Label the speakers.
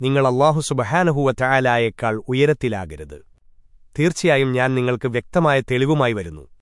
Speaker 1: നിങ്ങൾ അള്ളാഹു സുബഹാനഹുവ ചായാലായേക്കാൾ ഉയരത്തിലാകരുത്. തീർച്ചയായും ഞാൻ നിങ്ങൾക്ക് വ്യക്തമായ തെളിവുമായി വരുന്നു.